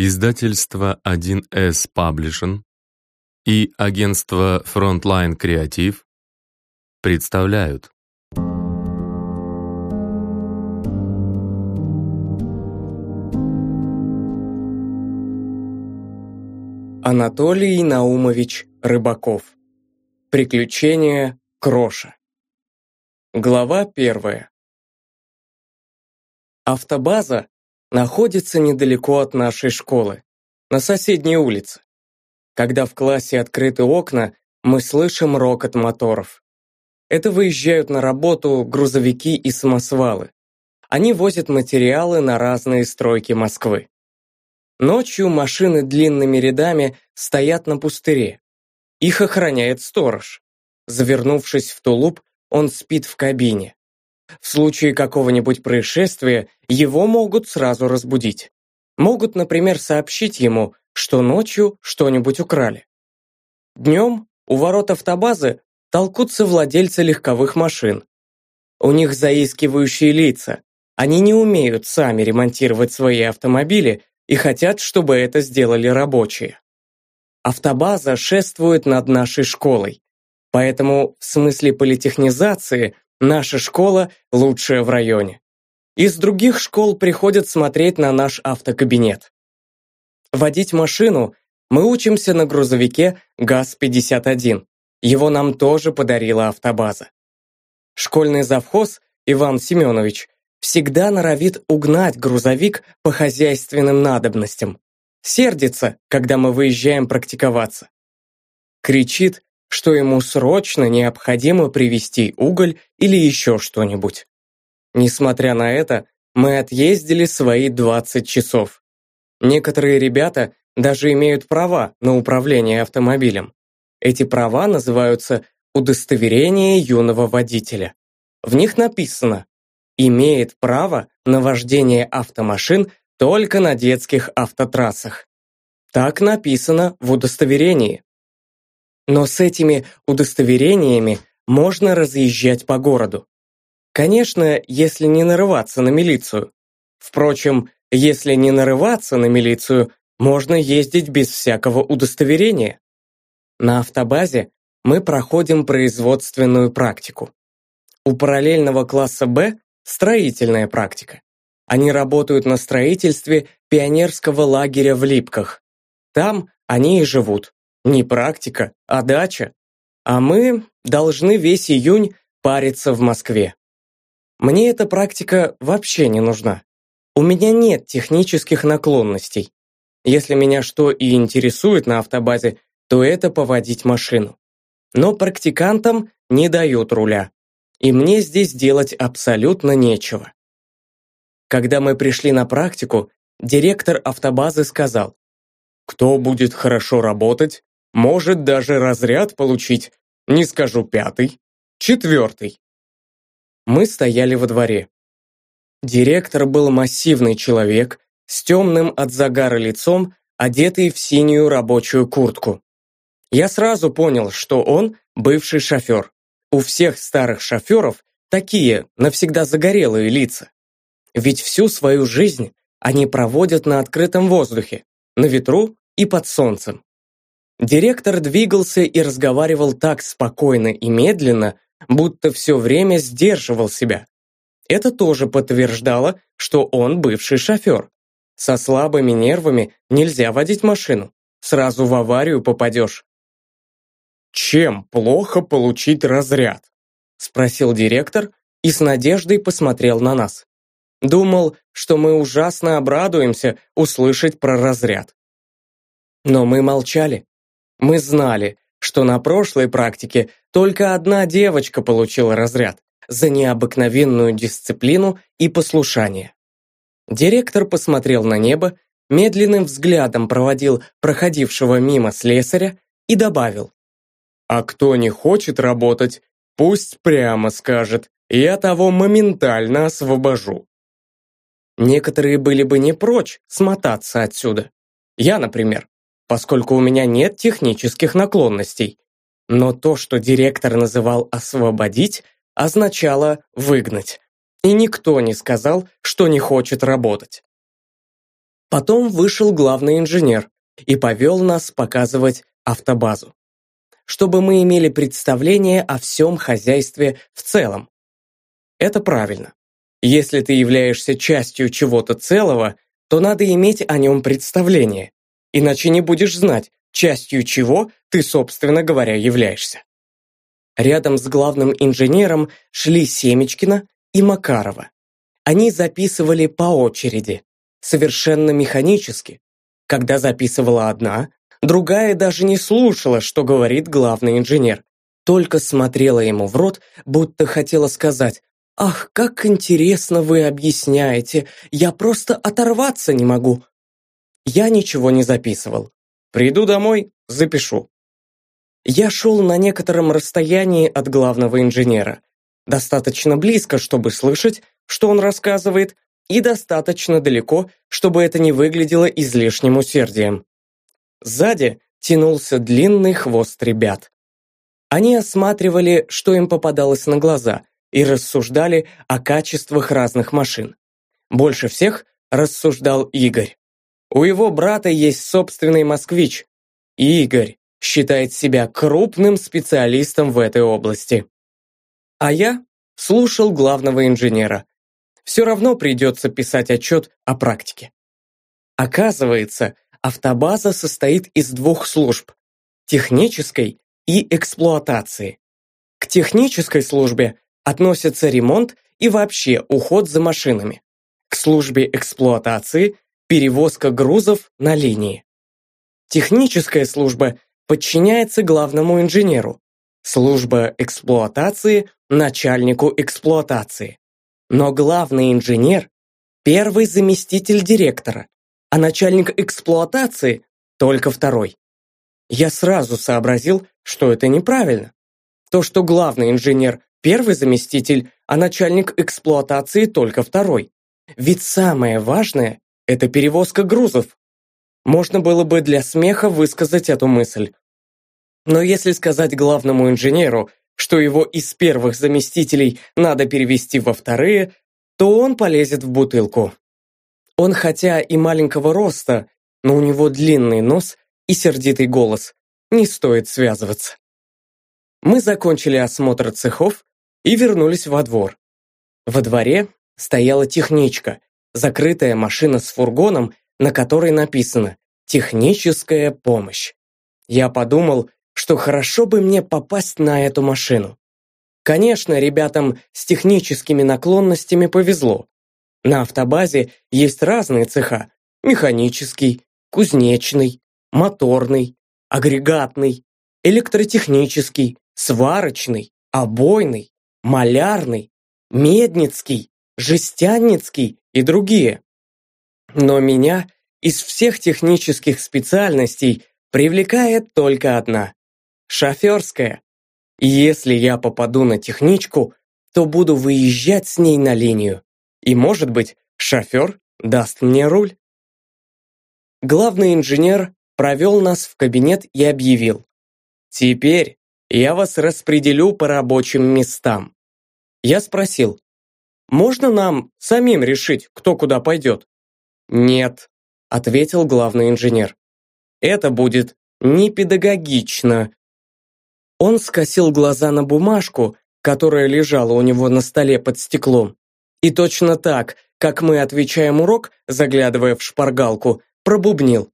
Издательство 1С Publishing и агентство Frontline Creative представляют. Анатолий Наумович Рыбаков. Приключения Кроша. Глава первая. Автобаза находится недалеко от нашей школы, на соседней улице. Когда в классе открыты окна, мы слышим рокот моторов. Это выезжают на работу грузовики и самосвалы. Они возят материалы на разные стройки Москвы. Ночью машины длинными рядами стоят на пустыре. Их охраняет сторож. Завернувшись в тулуп, он спит в кабине. В случае какого-нибудь происшествия его могут сразу разбудить. Могут, например, сообщить ему, что ночью что-нибудь украли. Днем у ворот автобазы толкутся владельцы легковых машин. У них заискивающие лица. Они не умеют сами ремонтировать свои автомобили и хотят, чтобы это сделали рабочие. Автобаза шествует над нашей школой. Поэтому в смысле политехнизации Наша школа лучшая в районе. Из других школ приходят смотреть на наш автокабинет. Водить машину мы учимся на грузовике ГАЗ-51. Его нам тоже подарила автобаза. Школьный завхоз Иван Семенович всегда норовит угнать грузовик по хозяйственным надобностям. Сердится, когда мы выезжаем практиковаться. Кричит, что ему срочно необходимо привезти уголь или еще что-нибудь. Несмотря на это, мы отъездили свои 20 часов. Некоторые ребята даже имеют права на управление автомобилем. Эти права называются «удостоверение юного водителя». В них написано «имеет право на вождение автомашин только на детских автотрассах». Так написано в удостоверении. Но с этими удостоверениями можно разъезжать по городу. Конечно, если не нарываться на милицию. Впрочем, если не нарываться на милицию, можно ездить без всякого удостоверения. На автобазе мы проходим производственную практику. У параллельного класса «Б» строительная практика. Они работают на строительстве пионерского лагеря в Липках. Там они и живут. Не практика, а дача. А мы должны весь июнь париться в Москве. Мне эта практика вообще не нужна. У меня нет технических наклонностей. Если меня что и интересует на автобазе, то это поводить машину. Но практикантам не дают руля. И мне здесь делать абсолютно нечего. Когда мы пришли на практику, директор автобазы сказал, «Кто будет хорошо работать, может даже разряд получить, не скажу пятый, четвертый. Мы стояли во дворе. Директор был массивный человек, с темным от загара лицом, одетый в синюю рабочую куртку. Я сразу понял, что он бывший шофер. У всех старых шоферов такие навсегда загорелые лица. Ведь всю свою жизнь они проводят на открытом воздухе, на ветру и под солнцем. Директор двигался и разговаривал так спокойно и медленно, будто все время сдерживал себя. Это тоже подтверждало, что он бывший шофер. Со слабыми нервами нельзя водить машину. Сразу в аварию попадешь. «Чем плохо получить разряд?» спросил директор и с надеждой посмотрел на нас. Думал, что мы ужасно обрадуемся услышать про разряд. Но мы молчали. Мы знали, что на прошлой практике только одна девочка получила разряд за необыкновенную дисциплину и послушание. Директор посмотрел на небо, медленным взглядом проводил проходившего мимо слесаря и добавил. «А кто не хочет работать, пусть прямо скажет, я того моментально освобожу». Некоторые были бы не прочь смотаться отсюда. Я, например, поскольку у меня нет технических наклонностей. Но то, что директор называл «освободить», означало «выгнать». И никто не сказал, что не хочет работать. Потом вышел главный инженер и повел нас показывать автобазу. Чтобы мы имели представление о всем хозяйстве в целом. Это правильно. Если ты являешься частью чего-то целого, то надо иметь о нем представление. Иначе не будешь знать, частью чего ты, собственно говоря, являешься. Рядом с главным инженером шли Семечкина и Макарова. Они записывали по очереди, совершенно механически. Когда записывала одна, другая даже не слушала, что говорит главный инженер, только смотрела ему в рот, будто хотела сказать «Ах, как интересно вы объясняете, я просто оторваться не могу». Я ничего не записывал. Приду домой, запишу. Я шел на некотором расстоянии от главного инженера. Достаточно близко, чтобы слышать, что он рассказывает, и достаточно далеко, чтобы это не выглядело излишним усердием. Сзади тянулся длинный хвост ребят. Они осматривали, что им попадалось на глаза, и рассуждали о качествах разных машин. Больше всех рассуждал Игорь. У его брата есть собственный москвич. Игорь считает себя крупным специалистом в этой области. А я слушал главного инженера. Все равно придется писать отчет о практике. Оказывается, автобаза состоит из двух служб – технической и эксплуатации. К технической службе относятся ремонт и вообще уход за машинами. К службе эксплуатации – перевозка грузов на линии. Техническая служба подчиняется главному инженеру, служба эксплуатации – начальнику эксплуатации. Но главный инженер – первый заместитель директора, а начальник эксплуатации – только второй. Я сразу сообразил, что это неправильно. То, что главный инженер Первый заместитель, а начальник эксплуатации только второй. Ведь самое важное – это перевозка грузов. Можно было бы для смеха высказать эту мысль. Но если сказать главному инженеру, что его из первых заместителей надо перевести во вторые, то он полезет в бутылку. Он хотя и маленького роста, но у него длинный нос и сердитый голос. Не стоит связываться. Мы закончили осмотр цехов и вернулись во двор. Во дворе стояла техничка, закрытая машина с фургоном, на которой написано «Техническая помощь». Я подумал, что хорошо бы мне попасть на эту машину. Конечно, ребятам с техническими наклонностями повезло. На автобазе есть разные цеха – механический, кузнечный, моторный, агрегатный, электротехнический, сварочный, обойный, малярный, медницкий, жестянницкий и другие. Но меня из всех технических специальностей привлекает только одна – шоферская. Если я попаду на техничку, то буду выезжать с ней на линию. И, может быть, шофер даст мне руль. Главный инженер провел нас в кабинет и объявил. Теперь я вас распределю по рабочим местам. Я спросил, можно нам самим решить, кто куда пойдет? Нет, ответил главный инженер. Это будет непедагогично. Он скосил глаза на бумажку, которая лежала у него на столе под стеклом. И точно так, как мы отвечаем урок, заглядывая в шпаргалку, пробубнил.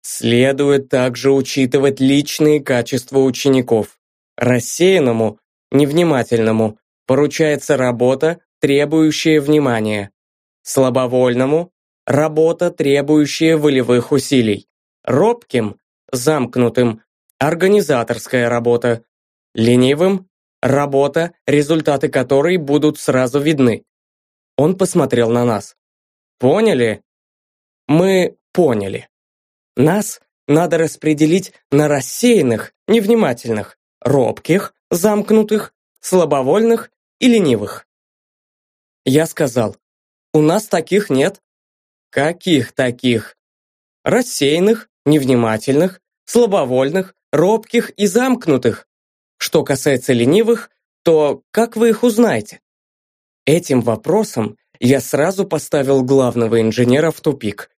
Следует также учитывать личные качества учеников. Рассеянному, невнимательному поручается работа, требующая внимания. Слабовольному – работа, требующая волевых усилий. Робким, замкнутым – организаторская работа. Ленивым – работа, результаты которой будут сразу видны. Он посмотрел на нас. Поняли? Мы поняли. Нас надо распределить на рассеянных, невнимательных, робких, замкнутых, слабовольных и ленивых. Я сказал, у нас таких нет. Каких таких? Рассеянных, невнимательных, слабовольных, робких и замкнутых. Что касается ленивых, то как вы их узнаете? Этим вопросом я сразу поставил главного инженера в тупик.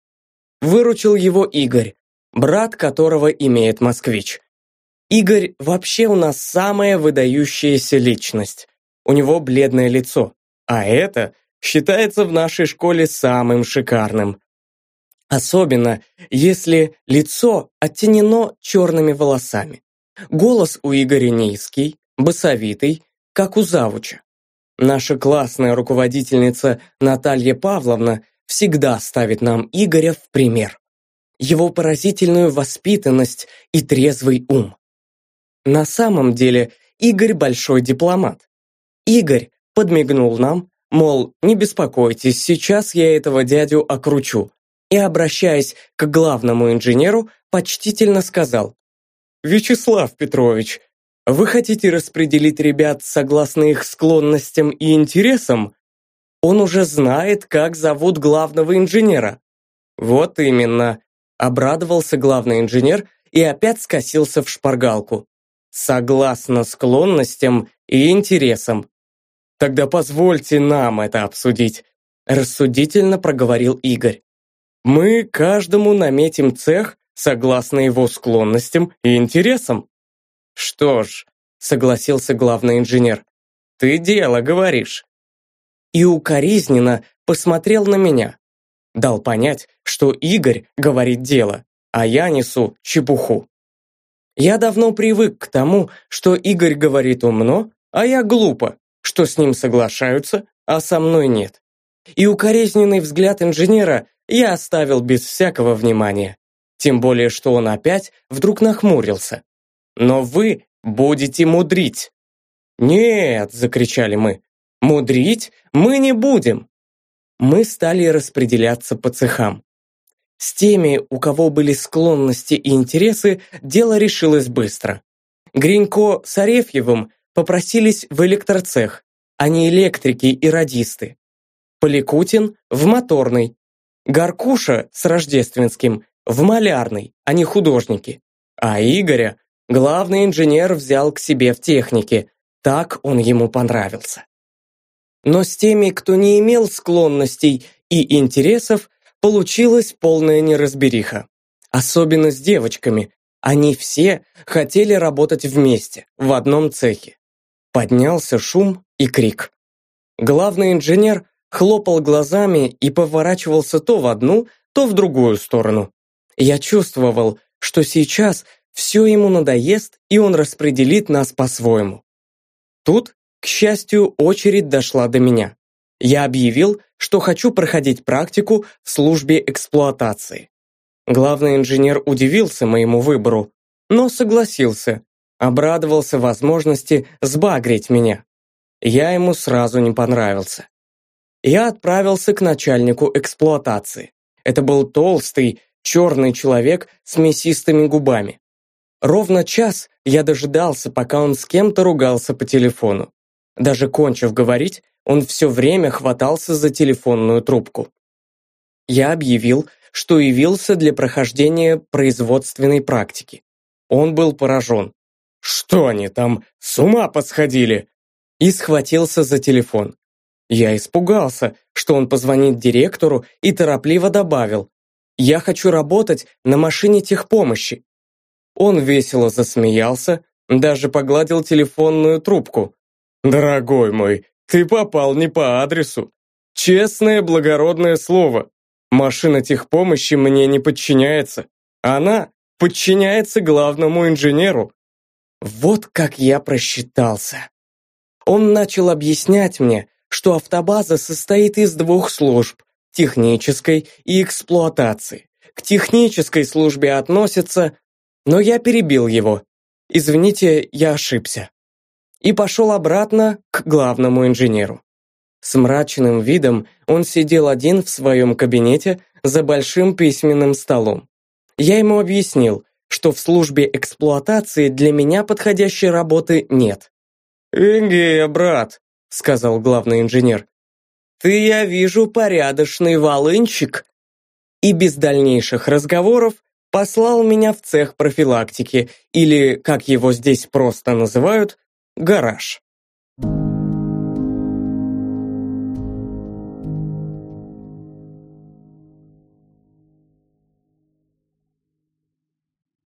выручил его Игорь, брат которого имеет москвич. Игорь вообще у нас самая выдающаяся личность. У него бледное лицо, а это считается в нашей школе самым шикарным. Особенно, если лицо оттенено черными волосами. Голос у Игоря низкий, басовитый, как у завуча. Наша классная руководительница Наталья Павловна всегда ставит нам Игоря в пример. Его поразительную воспитанность и трезвый ум. На самом деле Игорь большой дипломат. Игорь подмигнул нам, мол, не беспокойтесь, сейчас я этого дядю окручу. И, обращаясь к главному инженеру, почтительно сказал, «Вячеслав Петрович, вы хотите распределить ребят согласно их склонностям и интересам? Он уже знает, как зовут главного инженера. Вот именно. Обрадовался главный инженер и опять скосился в шпаргалку. Согласно склонностям и интересам. Тогда позвольте нам это обсудить, рассудительно проговорил Игорь. Мы каждому наметим цех согласно его склонностям и интересам. «Что ж», — согласился главный инженер, — «ты дело говоришь». И укоризненно посмотрел на меня. Дал понять, что Игорь говорит дело, а я несу чепуху. Я давно привык к тому, что Игорь говорит умно, а я глупо, что с ним соглашаются, а со мной нет. И укоризненный взгляд инженера я оставил без всякого внимания. Тем более, что он опять вдруг нахмурился но вы будете мудрить». «Нет!» – закричали мы. «Мудрить мы не будем!» Мы стали распределяться по цехам. С теми, у кого были склонности и интересы, дело решилось быстро. Гринько с Арефьевым попросились в электроцех, а не электрики и радисты. Поликутин – в моторный. Гаркуша с Рождественским – в малярный, а не художники. А Игоря Главный инженер взял к себе в технике, так он ему понравился. Но с теми, кто не имел склонностей и интересов, получилась полная неразбериха. Особенно с девочками. Они все хотели работать вместе, в одном цехе. Поднялся шум и крик. Главный инженер хлопал глазами и поворачивался то в одну, то в другую сторону. Я чувствовал, что сейчас все ему надоест, и он распределит нас по-своему. Тут, к счастью, очередь дошла до меня. Я объявил, что хочу проходить практику в службе эксплуатации. Главный инженер удивился моему выбору, но согласился, обрадовался возможности сбагрить меня. Я ему сразу не понравился. Я отправился к начальнику эксплуатации. Это был толстый, черный человек с мясистыми губами. Ровно час я дожидался, пока он с кем-то ругался по телефону. Даже кончив говорить, он все время хватался за телефонную трубку. Я объявил, что явился для прохождения производственной практики. Он был поражен. «Что они там, с ума посходили?» И схватился за телефон. Я испугался, что он позвонит директору и торопливо добавил. «Я хочу работать на машине техпомощи. Он весело засмеялся, даже погладил телефонную трубку. «Дорогой мой, ты попал не по адресу. Честное благородное слово. Машина техпомощи мне не подчиняется. Она подчиняется главному инженеру». Вот как я просчитался. Он начал объяснять мне, что автобаза состоит из двух служб – технической и эксплуатации. К технической службе относятся но я перебил его. Извините, я ошибся. И пошел обратно к главному инженеру. С мрачным видом он сидел один в своем кабинете за большим письменным столом. Я ему объяснил, что в службе эксплуатации для меня подходящей работы нет. «Эге, брат», — сказал главный инженер, «ты, я вижу, порядочный волынчик». И без дальнейших разговоров послал меня в цех профилактики, или, как его здесь просто называют, гараж. Thank you